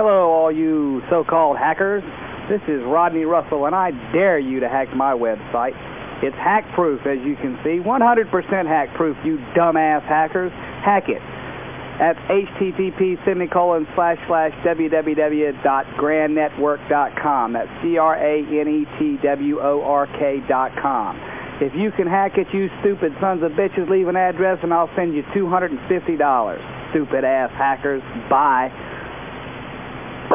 Hello, all you so-called hackers. This is Rodney Russell, and I dare you to hack my website. It's hack-proof, as you can see. 100% hack-proof, you dumbass hackers. Hack it. That's http semicolon slash slash www.grandnetwork.com. That's C-R-A-N-E-T-W-O-R-K dot com. If you can hack it, you stupid sons of bitches, leave an address and I'll send you $250. Stupid ass hackers. Bye.